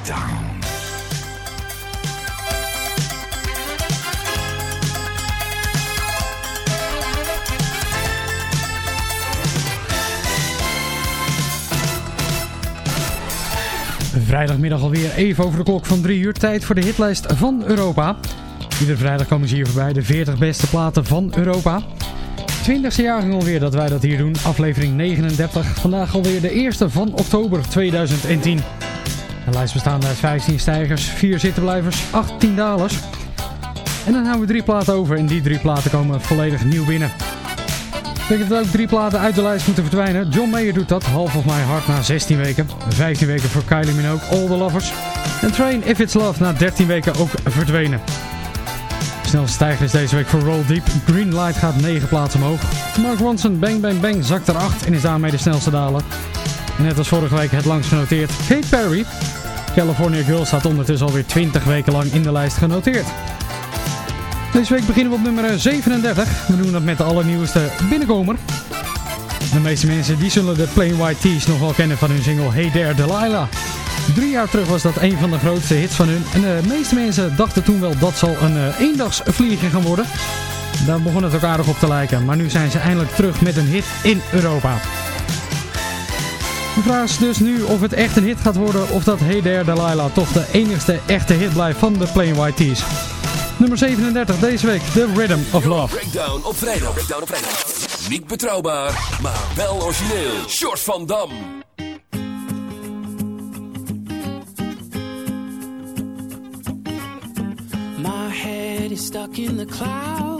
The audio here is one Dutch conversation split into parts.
Breakdown. Vrijdagmiddag alweer even over de klok van 3 uur. Tijd voor de hitlijst van Europa. Iedere vrijdag komen ze hier voorbij, de 40 beste platen van Europa. 20e jaar alweer dat wij dat hier doen, aflevering 39. Vandaag alweer de eerste van oktober 2010. De lijst bestaande uit 15 stijgers, 4 zittenblijvers, 18 dalers. En dan houden we drie platen over en die drie platen komen volledig nieuw binnen. Betekent dat ook drie platen uit de lijst moeten verdwijnen. John Mayer doet dat, Half of My Heart na 16 weken. 15 weken voor Kylie Minogue, All The Lovers. En Train If It's Love na 13 weken ook verdwenen. Snelste stijger is deze week voor Roll Deep. Green Light gaat 9 plaatsen omhoog. Mark Ronson, Bang Bang Bang, zakt er 8 en is daarmee de snelste daler. Net als vorige week het langst genoteerd Kate Perry. California Girl staat ondertussen alweer 20 weken lang in de lijst genoteerd. Deze week beginnen we op nummer 37. We doen dat met de allernieuwste binnenkomer. De meeste mensen die zullen de Plain White Tees nog wel kennen van hun single Hey There Delilah. Drie jaar terug was dat een van de grootste hits van hun. En de meeste mensen dachten toen wel dat zal een uh, eendagsvliegen gaan worden. Daar begon het ook aardig op te lijken. Maar nu zijn ze eindelijk terug met een hit in Europa. De vraag is dus nu of het echt een hit gaat worden of dat Hey There Delilah toch de enigste echte hit blijft van de Plain White Tees. Nummer 37 deze week, The Rhythm of Love. Breakdown op vrijdag. Breakdown op vrijdag. Niet betrouwbaar, maar wel origineel. Short van Dam. My head is stuck in the clouds.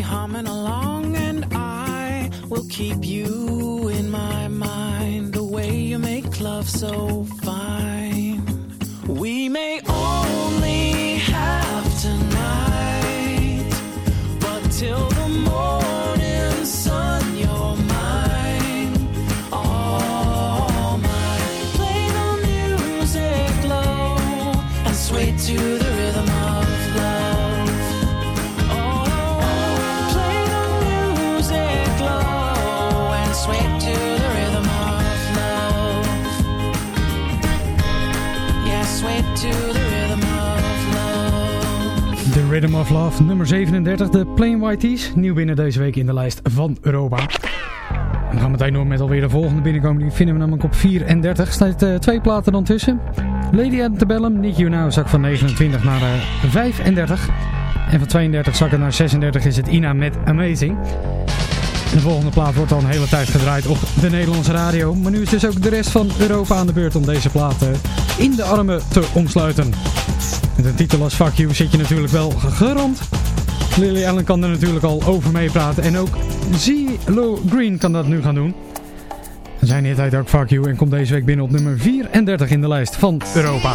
humming along, and I will keep you in my mind. The way you make love so fine. We may only have tonight, but till Rhythm of Love, nummer 37, de Plain White Nieuw binnen deze week in de lijst van Europa. We gaan meteen door met alweer de volgende binnenkomen. Die vinden we namelijk op 34. Staat uh, twee platen dan tussen. Lady Antebellum, Nick You Now, zak van 29 naar eh, 35. En van 32 zakken naar 36 is het Ina met Amazing. De volgende plaat wordt al een hele tijd gedraaid op de Nederlandse radio. Maar nu is dus ook de rest van Europa aan de beurt om deze platen in de armen te omsluiten. Met een titel als Fuck You zit je natuurlijk wel gerand. Lily Allen kan er natuurlijk al over meepraten. En ook Zilo Green kan dat nu gaan doen. Zijn tijd ook Fuck You en komt deze week binnen op nummer 34 in de lijst van Europa.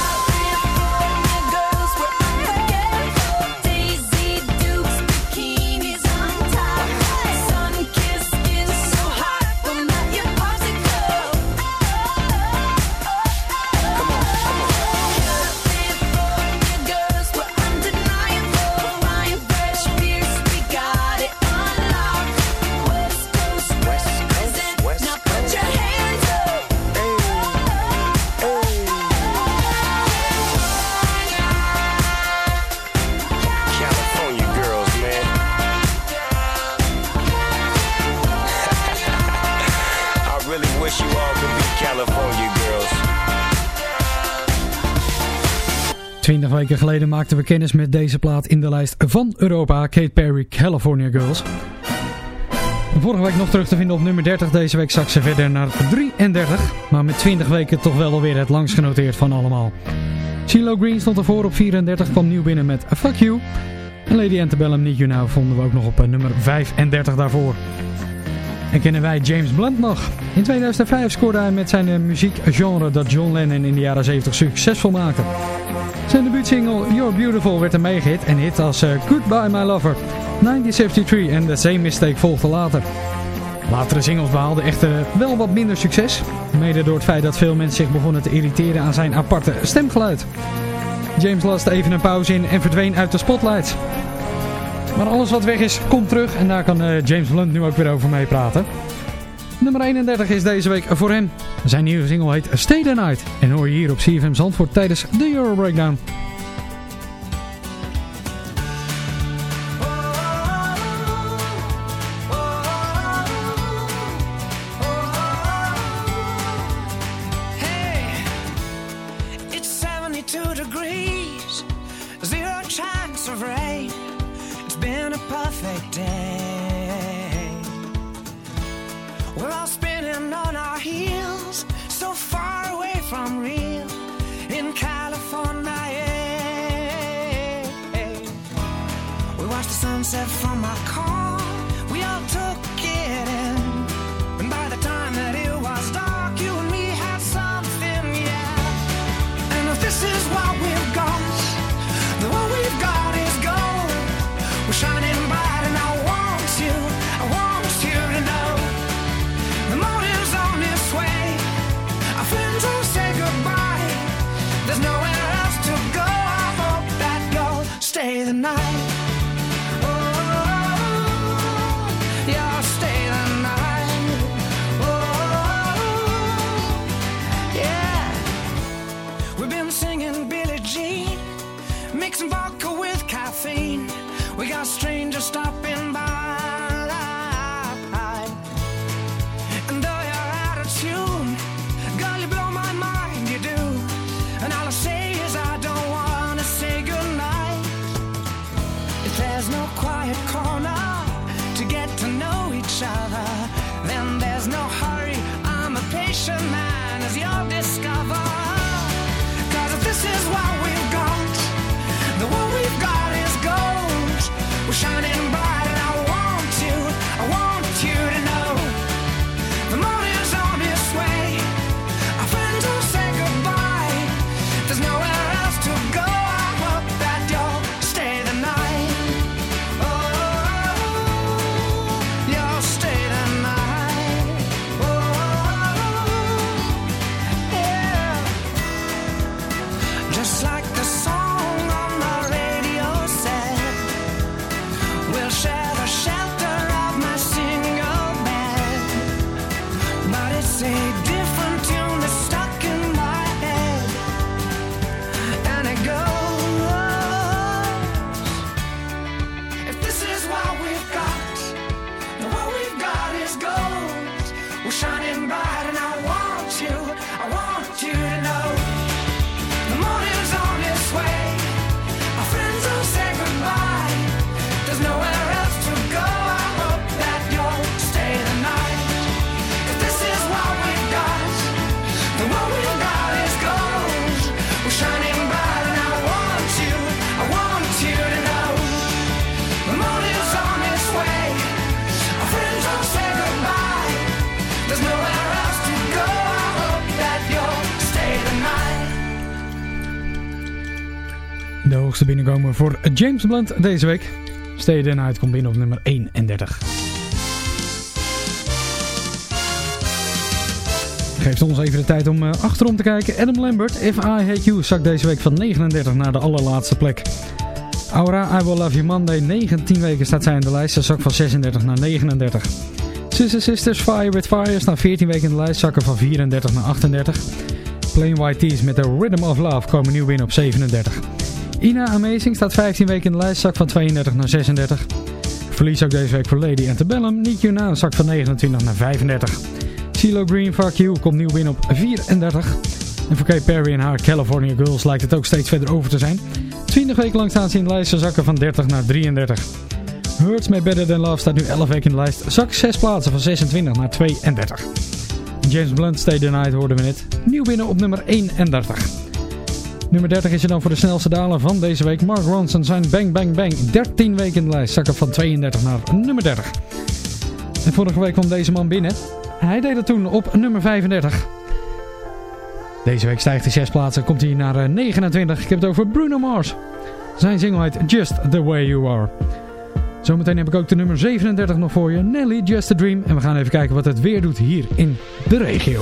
20 weken geleden maakten we kennis met deze plaat in de lijst van Europa, Kate Perry, California Girls. Vorige week nog terug te vinden op nummer 30, deze week zak ze verder naar 33, maar met 20 weken toch wel alweer het langst genoteerd van allemaal. CeeLo Green stond ervoor op 34, kwam nieuw binnen met Fuck You. En Lady Antebellum Need You Now vonden we ook nog op eh, nummer 35 daarvoor. En kennen wij James Blunt nog? In 2005 scoorde hij met zijn eh, muziekgenre dat John Lennon in de jaren 70 succesvol maakte. Zijn debuutsingle You're Beautiful werd een megahit en hit als eh, Goodbye My Lover, 1973 en The Same Mistake volgde later. Latere singles behaalden echter wel wat minder succes, mede door het feit dat veel mensen zich begonnen te irriteren aan zijn aparte stemgeluid. James laste even een pauze in en verdween uit de spotlight. Maar alles wat weg is, komt terug en daar kan eh, James Blunt nu ook weer over meepraten. Nummer 31 is deze week voor hem. Zijn nieuwe single heet Stay the Night en hoor je hier op CFM Zandvoort tijdens de Euro Breakdown. De hoogste binnenkomen voor James Blunt deze week. The Night komt binnen op nummer 31. Geeft ons even de tijd om eh, achterom te kijken. Adam Lambert, If I Hate You, zakt deze week van 39 naar de allerlaatste plek. Aura, I Will Love You Monday, 19 weken staat zij in de lijst. Ze zakt van 36 naar 39. Sister Sisters, Fire With Fire staan 14 weken in de lijst, zakken van 34 naar 38. Plain White Tees met The Rhythm of Love komen nieuw binnen op 37. Ina Amazing staat 15 weken in de lijst, zak van 32 naar 36. Verlies ook deze week voor Lady Antebellum. Niet Now zak van 29 naar 35. CeeLo Green, Fuck You, komt nieuw binnen op 34. En voor Kay Perry en haar California Girls lijkt het ook steeds verder over te zijn. 20 weken lang staan ze in de lijst, zakken van 30 naar 33. Hurts Me Better Than Love staat nu 11 weken in de lijst, zak 6 plaatsen van 26 naar 32. James Blunt, Stay the Night hoorden we net. Nieuw binnen op nummer 31. Nummer 30 is er dan voor de snelste daler van deze week. Mark Ronson zijn Bang Bang Bang. 13 weken in de lijst. Zakken van 32 naar nummer 30. En vorige week kwam deze man binnen. Hij deed het toen op nummer 35. Deze week stijgt hij 6 plaatsen. Komt hij naar eh, 29. Ik heb het over Bruno Mars. Zijn single heet Just The Way You Are. Zometeen heb ik ook de nummer 37 nog voor je. Nelly, Just A Dream. En we gaan even kijken wat het weer doet hier in de regio.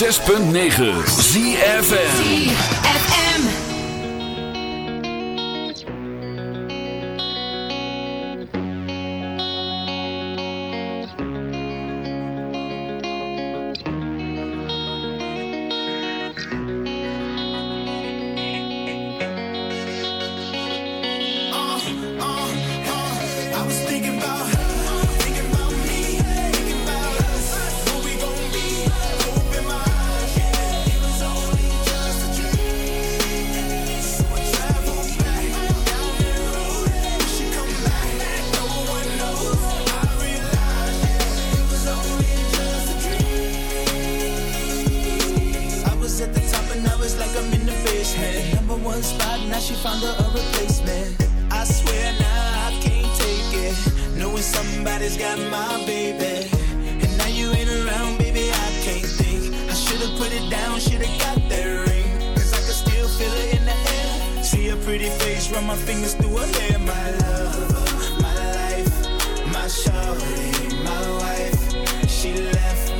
106.9 ZFM. Knowing somebody's got my baby. And now you ain't around, baby, I can't think. I should've put it down, should've got that ring. Cause I can still feel it in the air. See her pretty face, run my fingers through her hair. My love, my life, my shorty, my wife. She left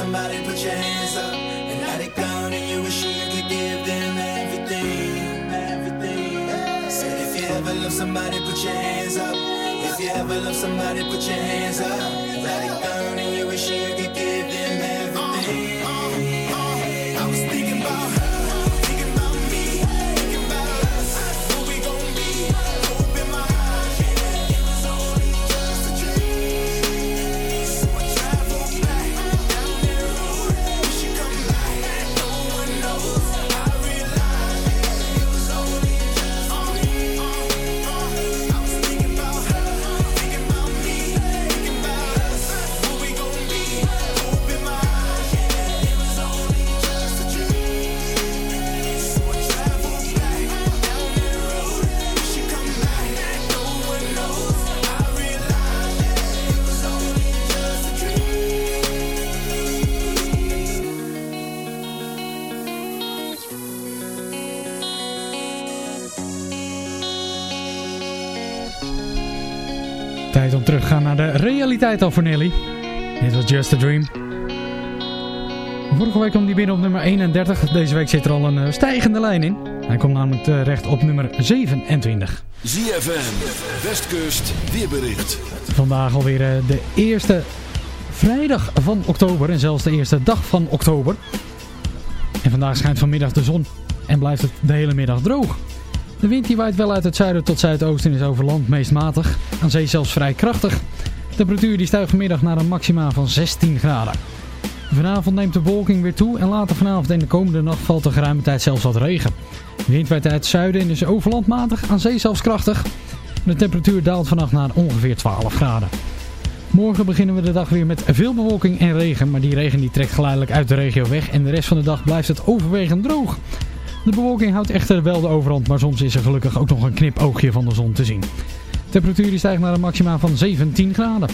somebody, put your hands up. And now they gone and you wish you could give them everything, everything. Said if you ever love somebody, put your hands up. If you ever love somebody, put your hands up. Now they gone and you wish you could give them everything. Realiteit al voor Nelly. Dit was Just a Dream. Vorige week kwam die binnen op nummer 31. Deze week zit er al een eh, stijgende lijn in. Hij komt namelijk terecht op nummer 27. ZFM, Westkust, weerbericht. Vandaag alweer eh, de eerste vrijdag van oktober en zelfs de eerste dag van oktober. En vandaag schijnt vanmiddag de zon en blijft het de hele middag droog. De wind die waait wel uit het zuiden tot zuidoosten en is over land meest matig. Aan zee zelfs vrij krachtig. De temperatuur die stijgt vanmiddag naar een maxima van 16 graden. Vanavond neemt de bewolking weer toe en later vanavond en de komende nacht valt er geruime tijd zelfs wat regen. Wind waait uit het zuiden en is over land matig, aan zee zelfs krachtig. De temperatuur daalt vannacht naar ongeveer 12 graden. Morgen beginnen we de dag weer met veel bewolking en regen, maar die regen die trekt geleidelijk uit de regio weg en de rest van de dag blijft het overwegend droog. De bewolking houdt echter wel de overhand, maar soms is er gelukkig ook nog een knipoogje van de zon te zien. Temperatuur stijgt naar een maxima van 17 graden.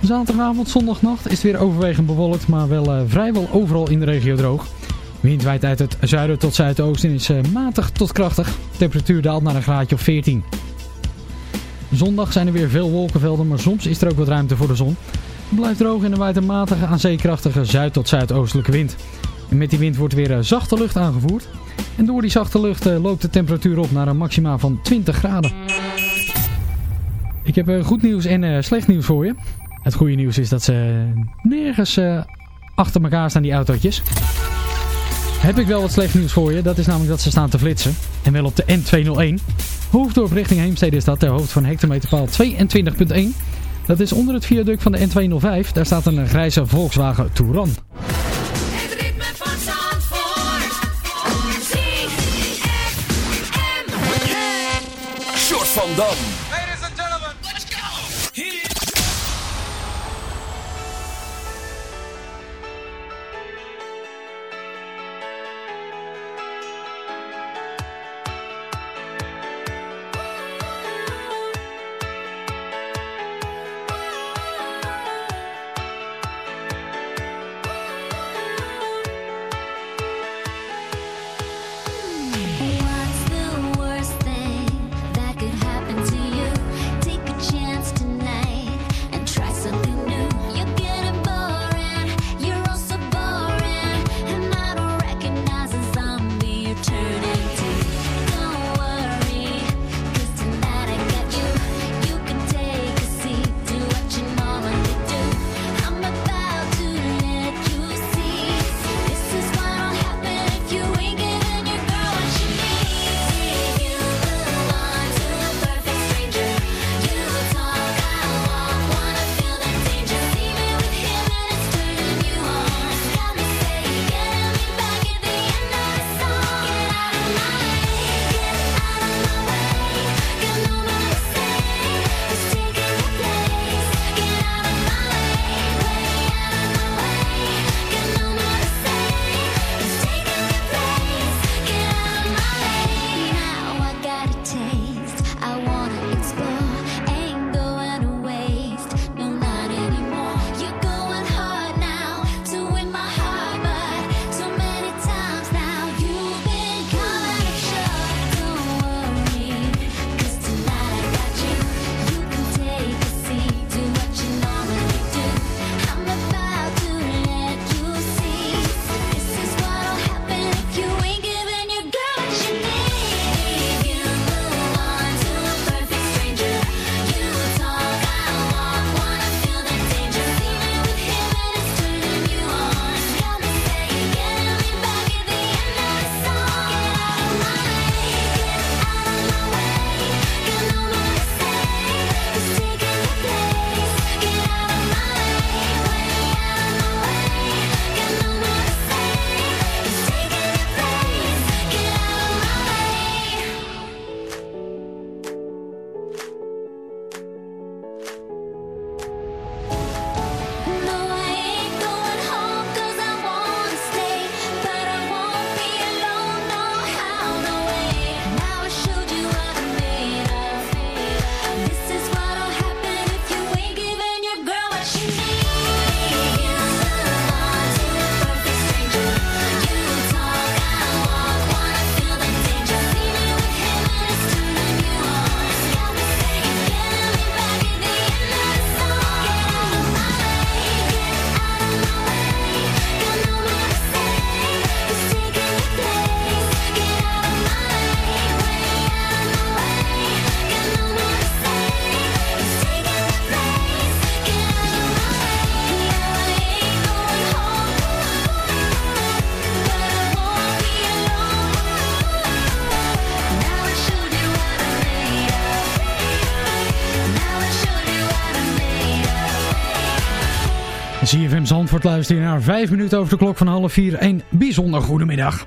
Zaterdagavond, zondagnacht is het weer overwegend bewolkt, maar wel eh, vrijwel overal in de regio droog. Wind waait uit het zuiden tot zuidoosten en is eh, matig tot krachtig. Temperatuur daalt naar een graadje of 14. Zondag zijn er weer veel wolkenvelden, maar soms is er ook wat ruimte voor de zon. Het blijft droog en er waait een matige aan zeekrachtige zuid- tot zuidoostelijke wind. Met die wind wordt weer eh, zachte lucht aangevoerd. En door die zachte lucht loopt de temperatuur op naar een maxima van 20 graden. Ik heb eh, goed nieuws en eh, slecht nieuws voor je. Het goede nieuws is dat ze nergens eh, achter elkaar staan, die autootjes. Heb ik wel wat slecht nieuws voor je. Dat is namelijk dat ze staan te flitsen. En wel op de N201. Hoofddorp richting Heemstede is dat ter hoogte van hectometerpaal 22.1. Dat is onder het viaduct van de N205. Daar staat een grijze Volkswagen Touran. Het ritme van Zandvoort. Short van Dam. Zandvoort luisteren naar 5 minuten over de klok van half 4. Een bijzonder goede middag.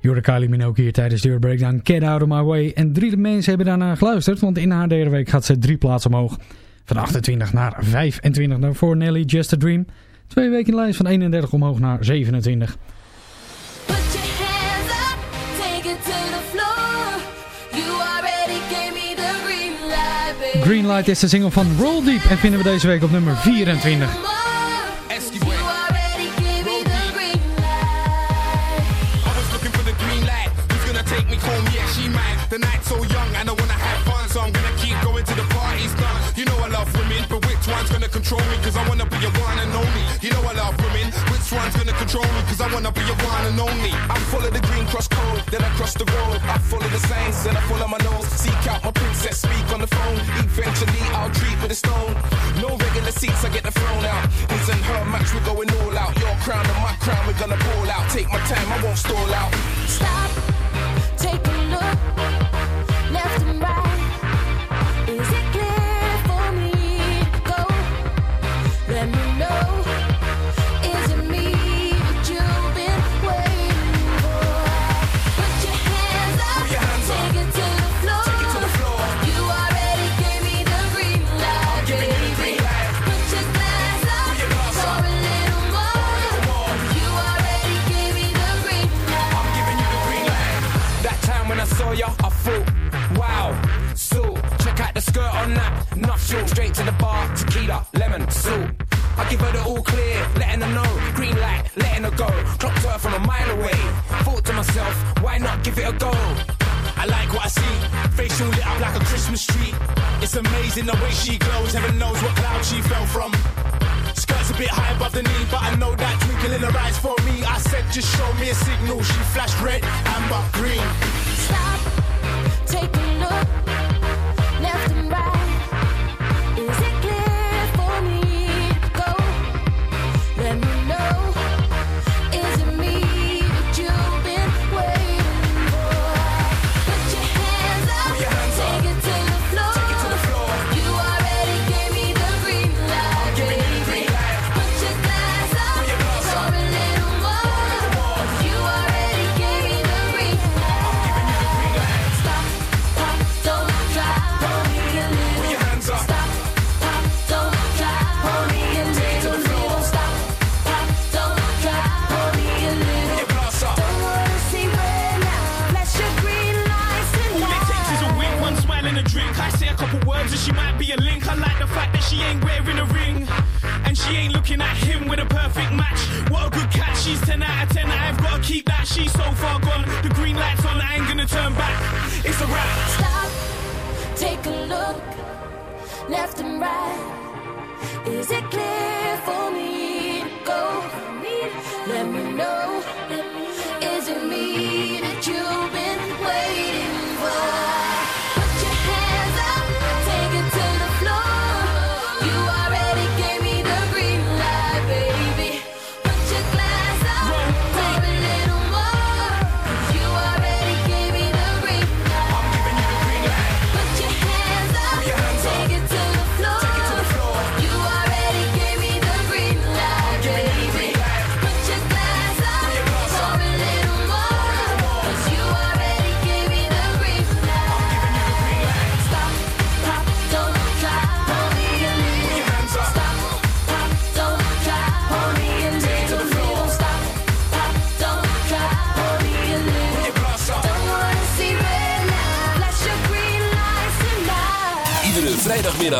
Jorde Kylie Minogue hier tijdens de Breakdown Get Out of My Way. En drie mensen hebben daarna geluisterd, want in haar derde week gaat ze drie plaatsen omhoog. Van 28 naar 25 naar voor Nelly Just a Dream. Twee weken in lijst van 31 omhoog naar 27. Put your hands up, take it to the floor. You already gave me the green light, baby. Greenlight is de single van Roll Deep en vinden we deze week op nummer 24. The night's so young and I wanna have fun, so I'm gonna keep going to the party's done. You know I love women, but which one's gonna control me? Cause I wanna be your one and only. You know I love women, which one's gonna control me? Cause I wanna be your one and only. I follow the green cross code, then I cross the road. I follow the signs, then I follow my nose. Seek out my princess, speak on the phone. Eventually I'll treat with a stone. No regular seats, I get the throne out. His and her match, we're going all out. Your crown and my crown, we're gonna ball out. Take my time, I won't stall out. Stop, why not give it a go? I like what I see. Facial lit up like a Christmas tree. It's amazing the way she glows. Heaven knows what cloud she fell from. Skirt's a bit high above the knee, but I know that twinkle in her eyes for me. I said, just show me a signal. She flashed red, amber, green. Stop, take a look, she's so far gone. The green light's on, I ain't gonna turn back. It's a wrap. Stop, take a look, left and right. Is it clear for me to go? Let me know.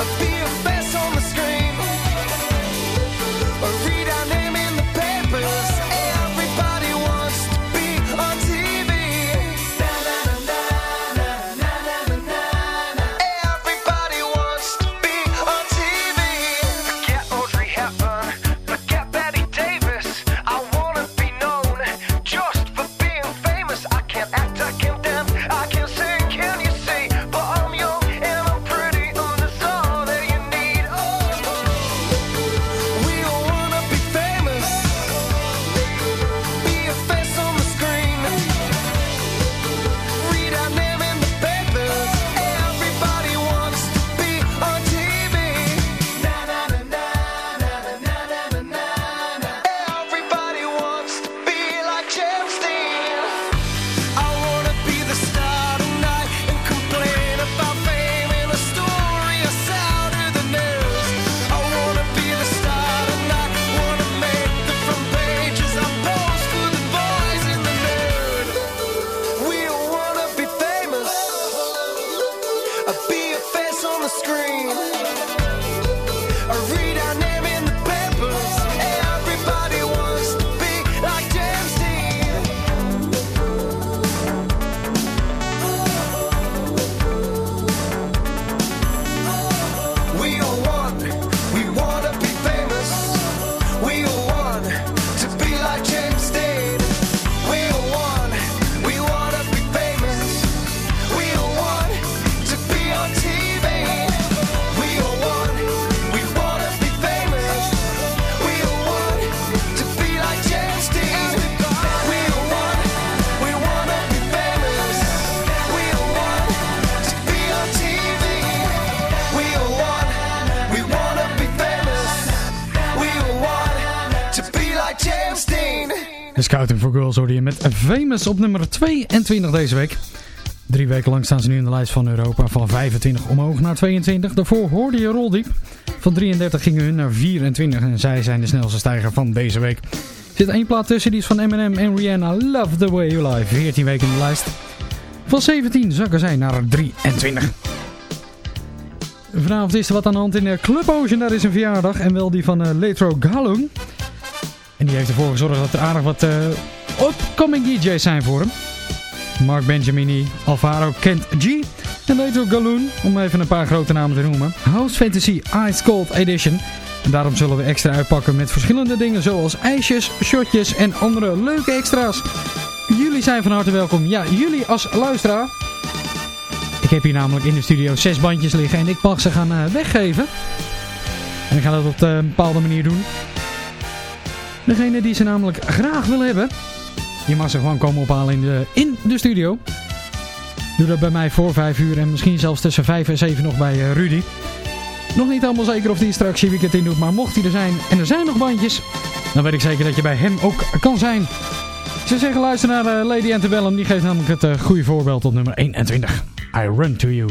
A face Scouting for Girls hoorde je met Famous op nummer 22 deze week. Drie weken lang staan ze nu in de lijst van Europa. Van 25 omhoog naar 22. Daarvoor hoorde je Roldiep. Van 33 gingen hun naar 24 en zij zijn de snelste stijger van deze week. Er zit één plaat tussen, die is van Eminem en Rihanna. Love the way you lie. 14 weken in de lijst. Van 17 zakken zij naar 23. Vanavond is er wat aan de hand in Club Ocean. Daar is een verjaardag en wel die van uh, Letro Galung. En die heeft ervoor gezorgd dat er aardig wat uh, upcoming DJ's zijn voor hem. Mark Benjamini, Alvaro Kent G en Letro Galoon, om even een paar grote namen te noemen. House Fantasy Ice Cold Edition. En daarom zullen we extra uitpakken met verschillende dingen zoals ijsjes, shotjes en andere leuke extra's. Jullie zijn van harte welkom. Ja, jullie als luisteraar. Ik heb hier namelijk in de studio zes bandjes liggen en ik mag ze gaan uh, weggeven. En ik ga dat op een bepaalde manier doen. Degene die ze namelijk graag wil hebben, je mag ze gewoon komen ophalen in de, in de studio. Doe dat bij mij voor 5 uur en misschien zelfs tussen 5 en 7 nog bij uh, Rudy. Nog niet helemaal zeker of die straks je weekend in doet, maar mocht hij er zijn en er zijn nog bandjes, dan weet ik zeker dat je bij hem ook kan zijn. Ze zeggen luister naar uh, Lady Antebellum, die geeft namelijk het uh, goede voorbeeld op nummer 21. I Run To You.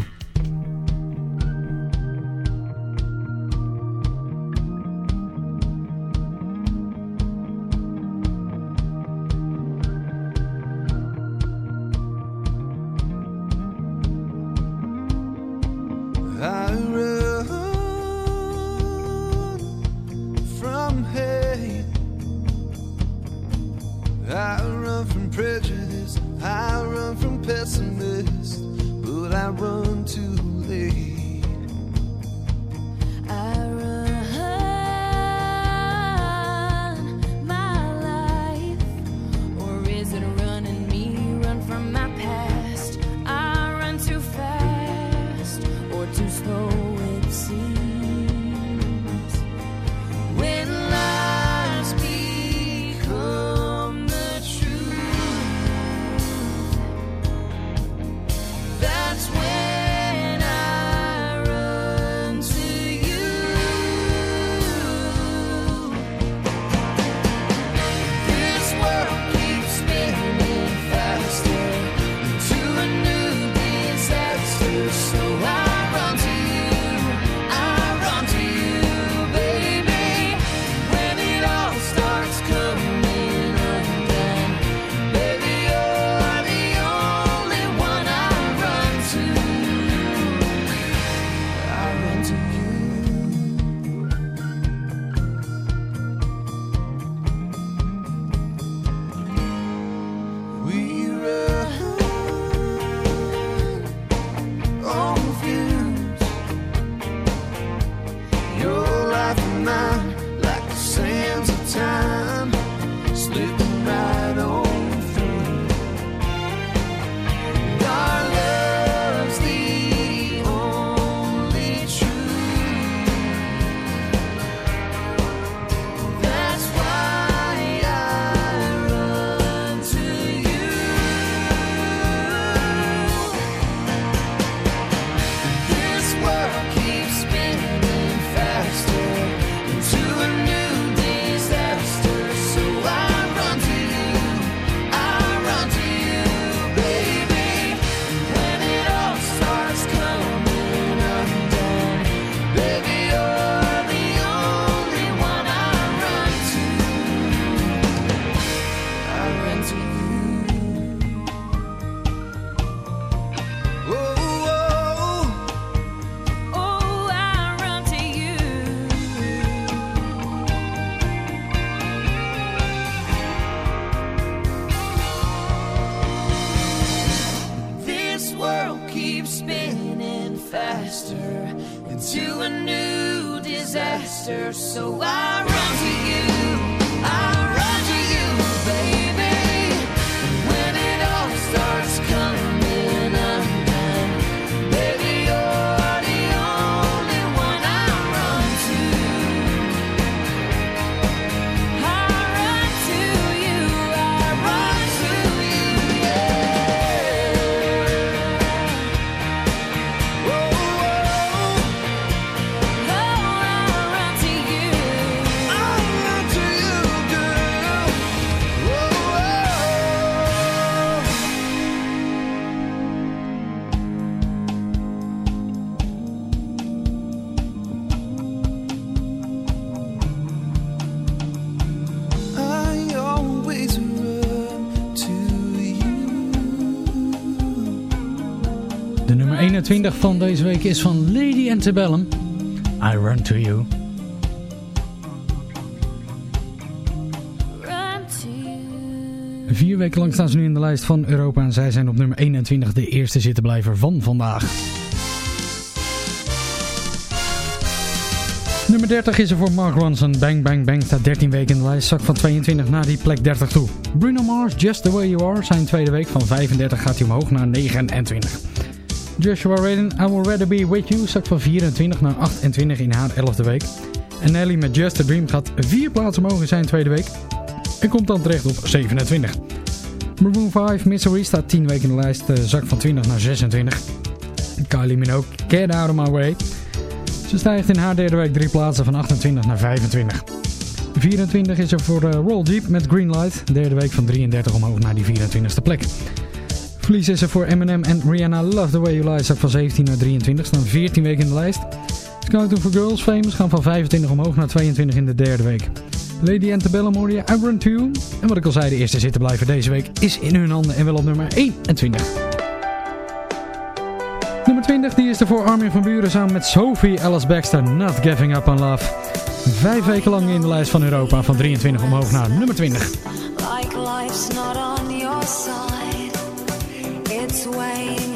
21 van deze week is van Lady Antebellum. I Run To You. Vier weken lang staan ze nu in de lijst van Europa en zij zijn op nummer 21 de eerste zittenblijver van vandaag. Nummer 30 is er voor Mark Ronson. Bang Bang Bang staat 13 weken in de lijst. Zak van 22 naar die plek 30 toe. Bruno Mars, Just The Way You Are. Zijn tweede week van 35 gaat hij omhoog naar 29. Joshua Radin, I Will Rather Be With You. Zak van 24 naar 28 in haar 11e week. En Nelly met Just A Dream gaat 4 plaatsen omhoog in zijn tweede week. En komt dan terecht op 27. Maroon 5, Misery staat 10 weken in de lijst. eh, Zak van 20 naar 26. Kylie Minogue, Get Out of My Way. Ze stijgt in haar derde week drie plaatsen van 28 naar 25. 24 is er voor uh, Roll Deep met Greenlight. Derde week van 33 omhoog naar die 24ste plek. Verlies is er voor Eminem en Rihanna Love The Way You Lie. Zak van 17 naar 23. Staan 14 weken in de lijst. Scouting for Girls Famous gaan van 25 omhoog naar 22 in de derde week. Lady Antebellum hoorde je I You. En wat ik al zei, de eerste zittenblijver deze week is in hun handen en wel op nummer 21. Nummer 20 die is er voor Armin van Buren samen met Sophie Alice Baxter, Not Giving Up on Love. Vijf weken lang in de lijst van Europa, van 23 omhoog naar nummer 20. Like life's not on your side, it's weighing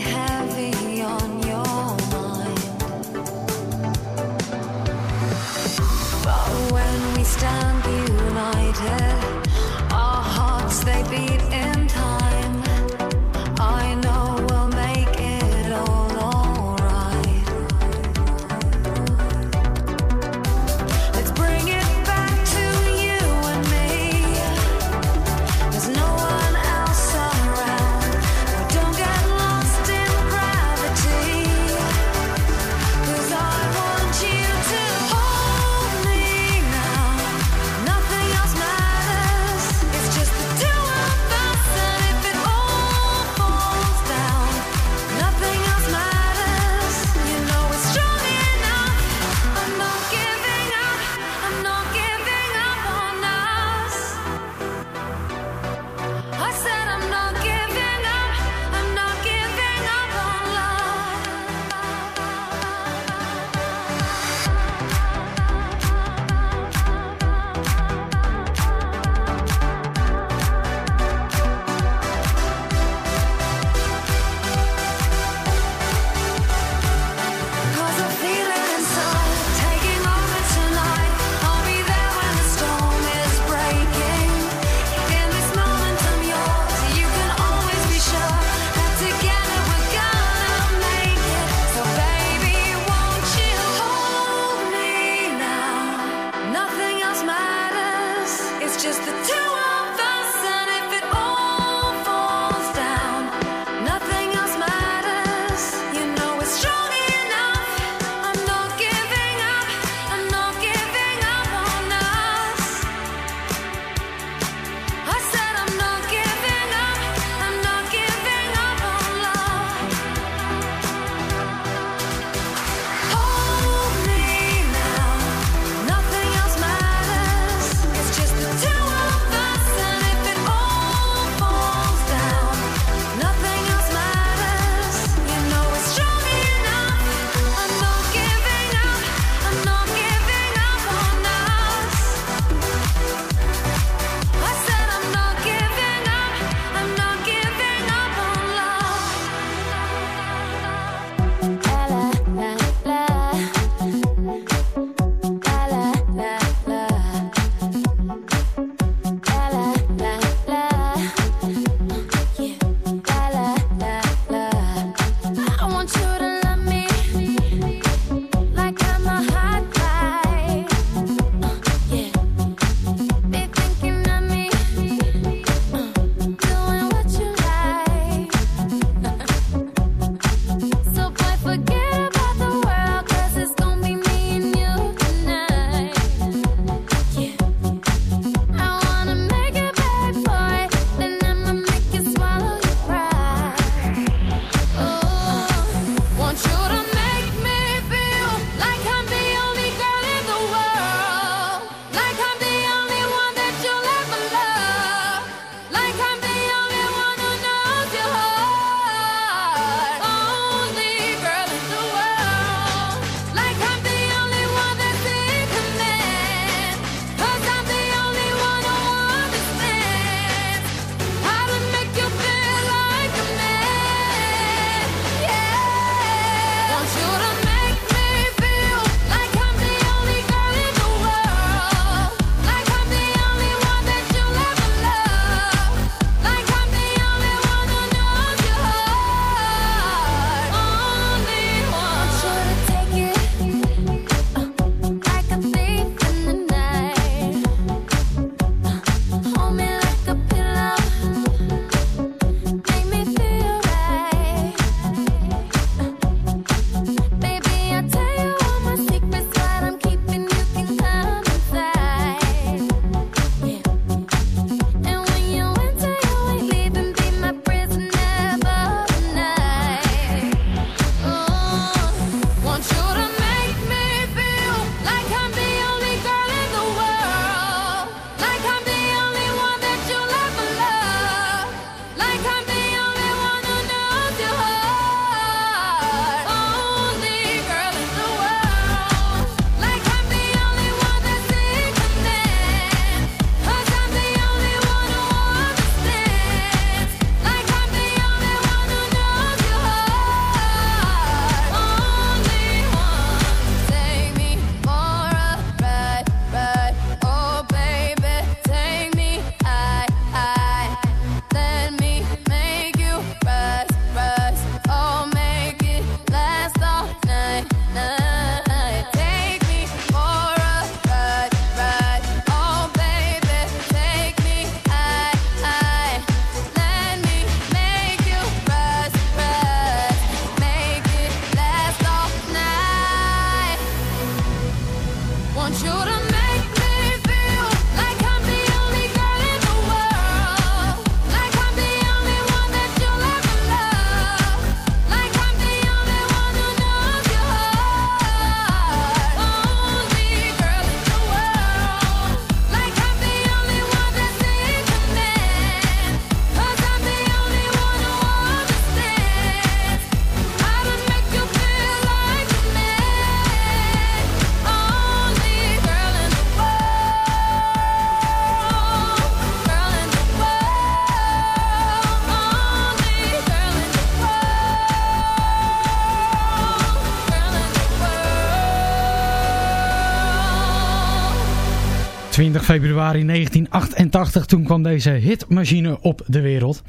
20 februari 1988, toen kwam deze hitmachine op de wereld.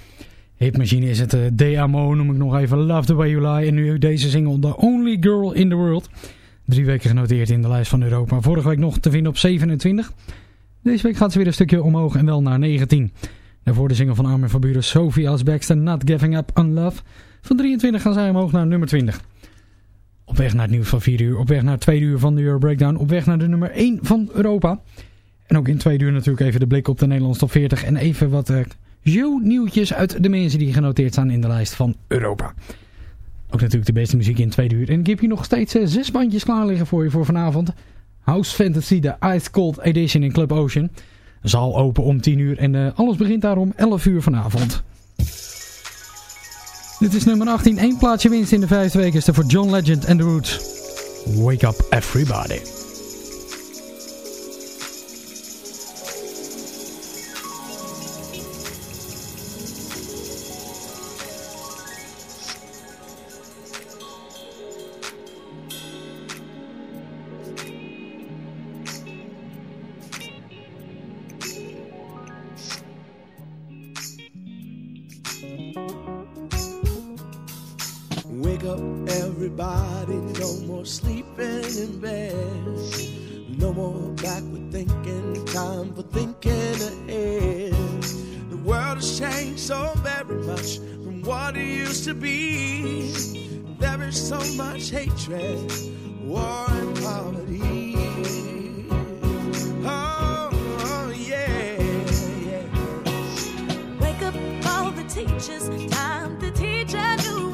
Hitmachine is het eh, DMO, noem ik nog even, Love the Way You Lie. En nu deze single, The Only Girl in the World. Drie weken genoteerd in de lijst van Europa. Vorige week nog te vinden op 27. Deze week gaat ze weer een stukje omhoog en wel naar 19. Daarvoor de single van Armin van Buren, Sophie Alice Baxter, Not Giving Up on Love. Van 23 gaan zij omhoog naar nummer 20. Op weg naar het nieuws van 4 uur, op weg naar het tweede uur van de Euro Breakdown, op weg naar de nummer 1 van Europa. En ook in twee uur natuurlijk even de blik op de Nederlandse top 40 en even wat uh, nieuwtjes uit de mensen die genoteerd staan in de lijst van Europa. Ook natuurlijk de beste muziek in twee uur. En ik heb hier nog steeds uh, zes bandjes klaar liggen voor je voor vanavond. House Fantasy, de Ice Cold Edition in Club Ocean. Zaal open om 10 uur en uh, alles begint daar om 11 uur vanavond. Dit is nummer 18, één plaatsje winst in de vijfde er voor John Legend and The Roots. Wake up everybody. Very much from what it used to be. There is so much hatred, war, and poverty. Oh, oh, yeah, yeah. Wake up all the teachers, time to teach a new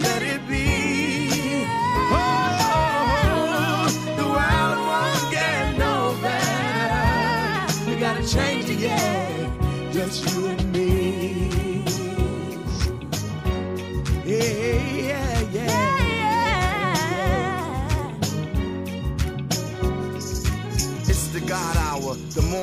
Let it be.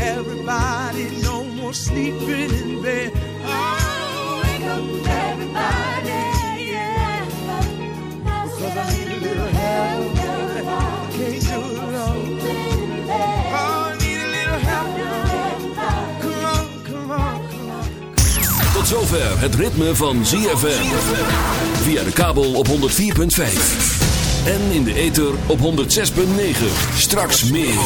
Everybody. No more sleeping in bed. Oh, wake up, everybody. Yeah. Because I need a little help. I can't do it alone. Oh, I need a little help. Come on, come on, come on. Tot zover het ritme van ZFM. Via de kabel op 104.5. En in de ether op 106.9. Straks meer.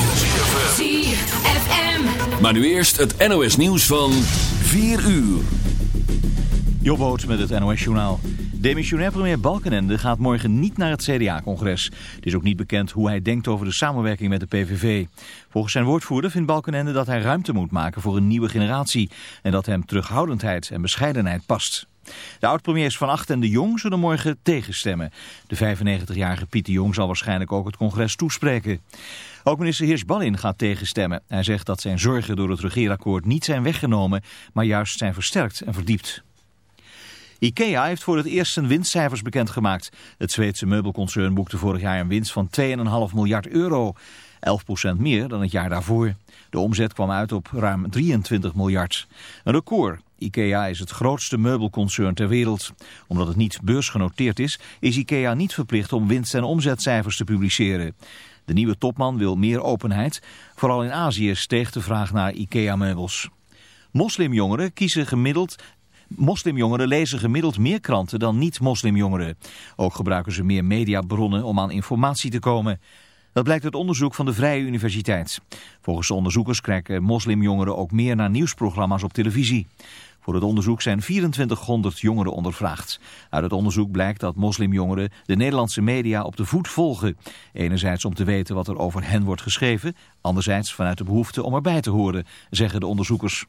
ZFM. Maar nu eerst het NOS nieuws van 4 uur. Jobboot met het NOS Journaal. Demissionair premier Balkenende gaat morgen niet naar het CDA-congres. Het is ook niet bekend hoe hij denkt over de samenwerking met de PVV. Volgens zijn woordvoerder vindt Balkenende dat hij ruimte moet maken voor een nieuwe generatie. En dat hem terughoudendheid en bescheidenheid past. De oud-premiers Van Acht en de Jong zullen morgen tegenstemmen. De 95-jarige Pieter Jong zal waarschijnlijk ook het congres toespreken. Ook minister Heers-Ballin gaat tegenstemmen. Hij zegt dat zijn zorgen door het regeerakkoord niet zijn weggenomen, maar juist zijn versterkt en verdiept. IKEA heeft voor het eerst zijn winstcijfers bekendgemaakt. Het Zweedse meubelconcern boekte vorig jaar een winst van 2,5 miljard euro. 11% meer dan het jaar daarvoor. De omzet kwam uit op ruim 23 miljard. Een record. IKEA is het grootste meubelconcern ter wereld. Omdat het niet beursgenoteerd is, is IKEA niet verplicht om winst- en omzetcijfers te publiceren. De nieuwe topman wil meer openheid. Vooral in Azië steeg de vraag naar IKEA-meubels. Moslimjongeren kiezen gemiddeld Moslimjongeren lezen gemiddeld meer kranten dan niet-moslimjongeren. Ook gebruiken ze meer mediabronnen om aan informatie te komen. Dat blijkt uit onderzoek van de Vrije Universiteit. Volgens de onderzoekers kijken moslimjongeren ook meer naar nieuwsprogramma's op televisie. Voor het onderzoek zijn 2400 jongeren ondervraagd. Uit het onderzoek blijkt dat moslimjongeren de Nederlandse media op de voet volgen. Enerzijds om te weten wat er over hen wordt geschreven, anderzijds vanuit de behoefte om erbij te horen, zeggen de onderzoekers.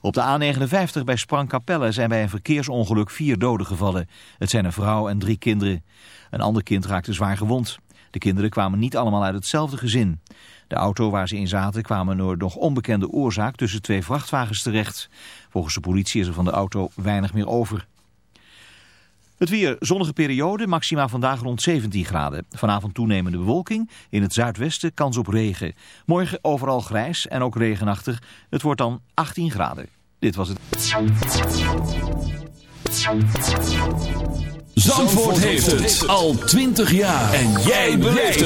Op de A59 bij Sprangkapelle zijn bij een verkeersongeluk vier doden gevallen. Het zijn een vrouw en drie kinderen. Een ander kind raakte zwaar gewond. De kinderen kwamen niet allemaal uit hetzelfde gezin. De auto waar ze in zaten kwamen door nog onbekende oorzaak tussen twee vrachtwagens terecht. Volgens de politie is er van de auto weinig meer over. Het weer, zonnige periode, maxima vandaag rond 17 graden. Vanavond toenemende bewolking, in het zuidwesten kans op regen. Morgen overal grijs en ook regenachtig. Het wordt dan 18 graden. Dit was het. Zandvoort heeft het al 20 jaar. En jij beleeft